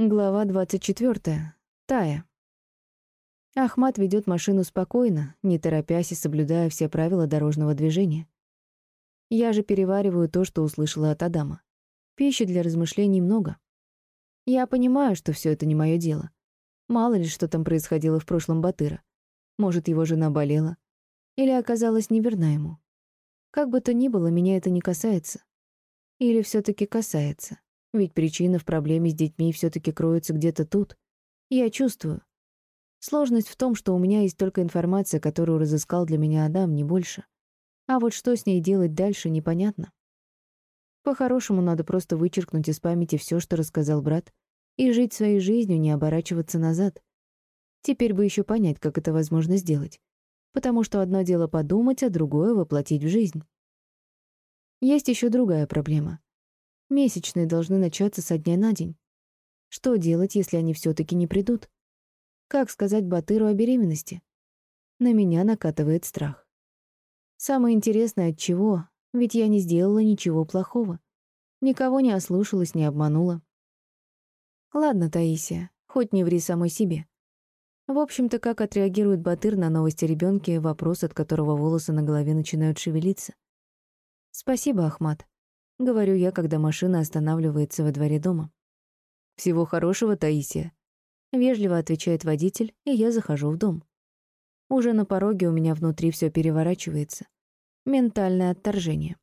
Глава 24. Тая. Ахмат ведет машину спокойно, не торопясь и соблюдая все правила дорожного движения. Я же перевариваю то, что услышала от Адама. Пищи для размышлений много. Я понимаю, что все это не мое дело. Мало ли, что там происходило в прошлом Батыра. Может, его жена болела. Или оказалась неверна ему. Как бы то ни было, меня это не касается. Или все таки касается. Ведь причина в проблеме с детьми все-таки кроется где-то тут. Я чувствую. Сложность в том, что у меня есть только информация, которую разыскал для меня Адам, не больше. А вот что с ней делать дальше, непонятно. По-хорошему, надо просто вычеркнуть из памяти все, что рассказал брат, и жить своей жизнью, не оборачиваться назад. Теперь бы еще понять, как это возможно сделать. Потому что одно дело подумать, а другое — воплотить в жизнь. Есть еще другая проблема. Месячные должны начаться со дня на день. Что делать, если они все-таки не придут? Как сказать Батыру о беременности? На меня накатывает страх. Самое интересное, от чего, ведь я не сделала ничего плохого. Никого не ослушалась, не обманула. Ладно, Таисия, хоть не ври самой себе. В общем-то, как отреагирует Батыр на новости ребенка, вопрос, от которого волосы на голове начинают шевелиться. Спасибо, Ахмат. — говорю я, когда машина останавливается во дворе дома. «Всего хорошего, Таисия», — вежливо отвечает водитель, и я захожу в дом. Уже на пороге у меня внутри все переворачивается. Ментальное отторжение.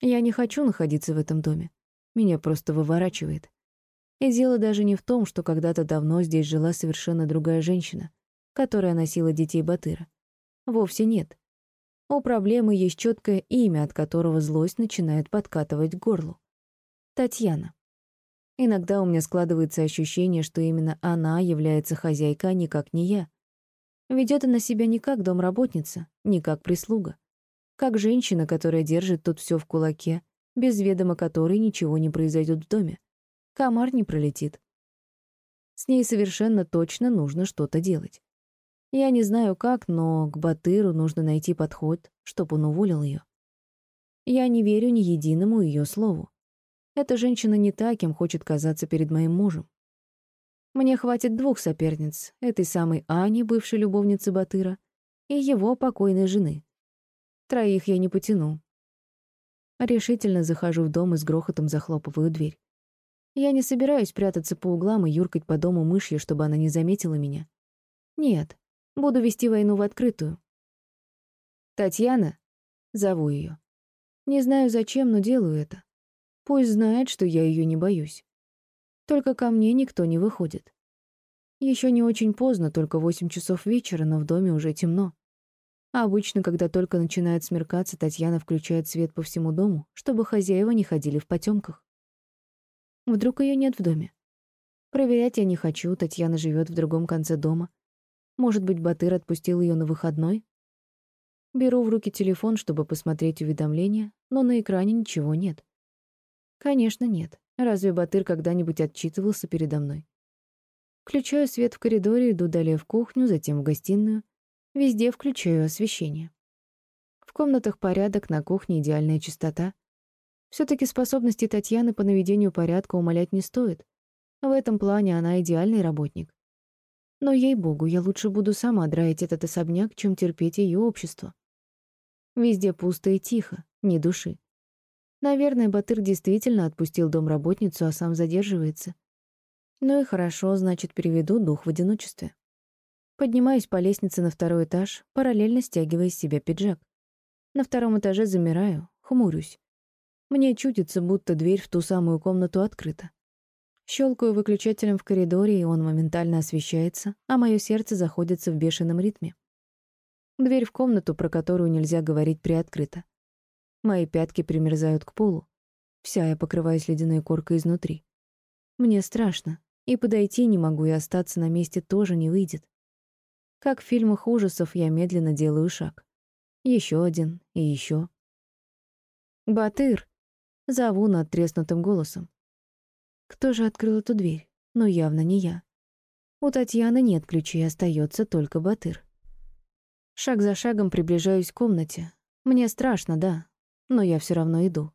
Я не хочу находиться в этом доме. Меня просто выворачивает. И дело даже не в том, что когда-то давно здесь жила совершенно другая женщина, которая носила детей Батыра. Вовсе нет. У проблемы есть четкое имя, от которого злость начинает подкатывать к горлу. Татьяна. Иногда у меня складывается ощущение, что именно она является хозяйкой, а никак не я. Ведет она себя не как домработница, не как прислуга. Как женщина, которая держит тут все в кулаке, без ведома которой ничего не произойдет в доме. Комар не пролетит. С ней совершенно точно нужно что-то делать. Я не знаю как, но к Батыру нужно найти подход, чтобы он уволил ее. Я не верю ни единому ее слову. Эта женщина не та, кем хочет казаться перед моим мужем. Мне хватит двух соперниц, этой самой Ани, бывшей любовницы Батыра, и его покойной жены. Троих я не потяну. Решительно захожу в дом и с грохотом захлопываю дверь. Я не собираюсь прятаться по углам и юркать по дому мышью, чтобы она не заметила меня. Нет, Буду вести войну в открытую. Татьяна, зову ее. Не знаю зачем, но делаю это. Пусть знает, что я ее не боюсь. Только ко мне никто не выходит. Еще не очень поздно, только восемь часов вечера, но в доме уже темно. А обычно, когда только начинает смеркаться, Татьяна включает свет по всему дому, чтобы хозяева не ходили в потемках. Вдруг ее нет в доме. Проверять я не хочу, Татьяна живет в другом конце дома, может быть, Батыр отпустил ее на выходной? Беру в руки телефон, чтобы посмотреть уведомления, но на экране ничего нет. Конечно, нет. Разве Батыр когда-нибудь отчитывался передо мной? Включаю свет в коридоре, иду далее в кухню, затем в гостиную. Везде включаю освещение. В комнатах порядок, на кухне идеальная чистота. все таки способности Татьяны по наведению порядка умолять не стоит. В этом плане она идеальный работник. Но, ей-богу, я лучше буду сама драить этот особняк, чем терпеть ее общество. Везде пусто и тихо, ни души. Наверное, Батыр действительно отпустил домработницу, а сам задерживается. Ну и хорошо, значит, переведу дух в одиночестве. Поднимаюсь по лестнице на второй этаж, параллельно стягивая из себя пиджак. На втором этаже замираю, хмурюсь. Мне чудится, будто дверь в ту самую комнату открыта. Щелкаю выключателем в коридоре, и он моментально освещается, а мое сердце заходится в бешеном ритме. Дверь в комнату, про которую нельзя говорить, приоткрыта. Мои пятки примерзают к полу. Вся я покрываюсь ледяной коркой изнутри. Мне страшно, и подойти не могу, и остаться на месте тоже не выйдет. Как в фильмах ужасов я медленно делаю шаг. Еще один и еще. «Батыр!» — зову над треснутым голосом. Кто же открыл эту дверь? Ну, явно не я. У Татьяны нет ключей, остается только Батыр. Шаг за шагом приближаюсь к комнате. Мне страшно, да, но я все равно иду.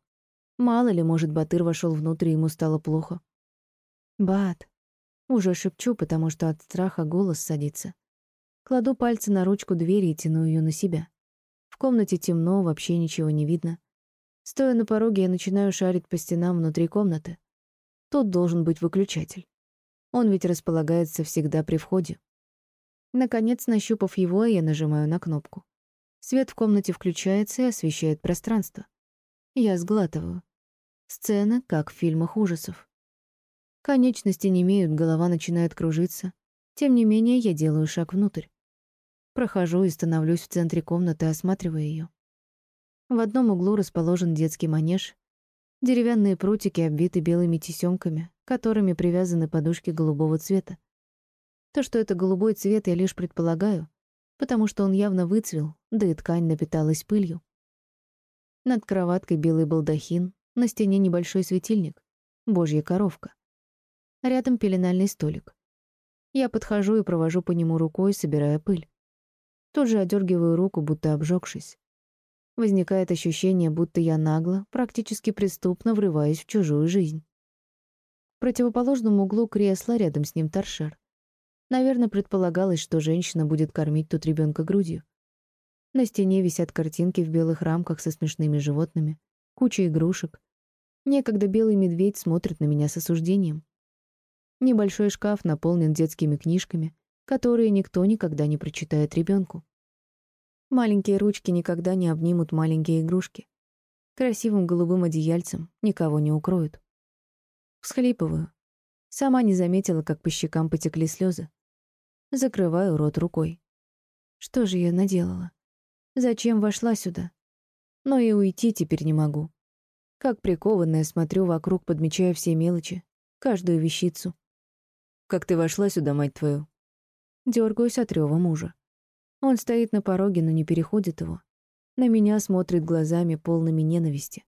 Мало ли, может, Батыр вошел внутрь, и ему стало плохо. «Бат», Уже шепчу, потому что от страха голос садится. Кладу пальцы на ручку двери и тяну ее на себя. В комнате темно, вообще ничего не видно. Стоя на пороге, я начинаю шарить по стенам внутри комнаты. Тут должен быть выключатель. Он ведь располагается всегда при входе. Наконец, нащупав его, я нажимаю на кнопку. Свет в комнате включается и освещает пространство. Я сглатываю. Сцена, как в фильмах ужасов. Конечности не имеют, голова начинает кружиться. Тем не менее, я делаю шаг внутрь. Прохожу и становлюсь в центре комнаты, осматривая ее. В одном углу расположен детский манеж. Деревянные прутики обвиты белыми тесёмками, которыми привязаны подушки голубого цвета. То, что это голубой цвет, я лишь предполагаю, потому что он явно выцвел, да и ткань напиталась пылью. Над кроваткой белый балдахин, на стене небольшой светильник, божья коровка. Рядом пеленальный столик. Я подхожу и провожу по нему рукой, собирая пыль. Тут же одергиваю руку, будто обжегшись. Возникает ощущение, будто я нагло, практически преступно врываюсь в чужую жизнь. В противоположном углу кресла, рядом с ним торшер. Наверное, предполагалось, что женщина будет кормить тут ребенка грудью. На стене висят картинки в белых рамках со смешными животными, куча игрушек. Некогда белый медведь смотрит на меня с осуждением. Небольшой шкаф наполнен детскими книжками, которые никто никогда не прочитает ребенку. Маленькие ручки никогда не обнимут маленькие игрушки. Красивым голубым одеяльцем никого не укроют. Всхлипываю. Сама не заметила, как по щекам потекли слезы. Закрываю рот рукой. Что же я наделала? Зачем вошла сюда? Но и уйти теперь не могу. Как прикованная смотрю вокруг, подмечая все мелочи, каждую вещицу. «Как ты вошла сюда, мать твою?» Дергаюсь от рёва мужа. Он стоит на пороге, но не переходит его. На меня смотрит глазами, полными ненависти.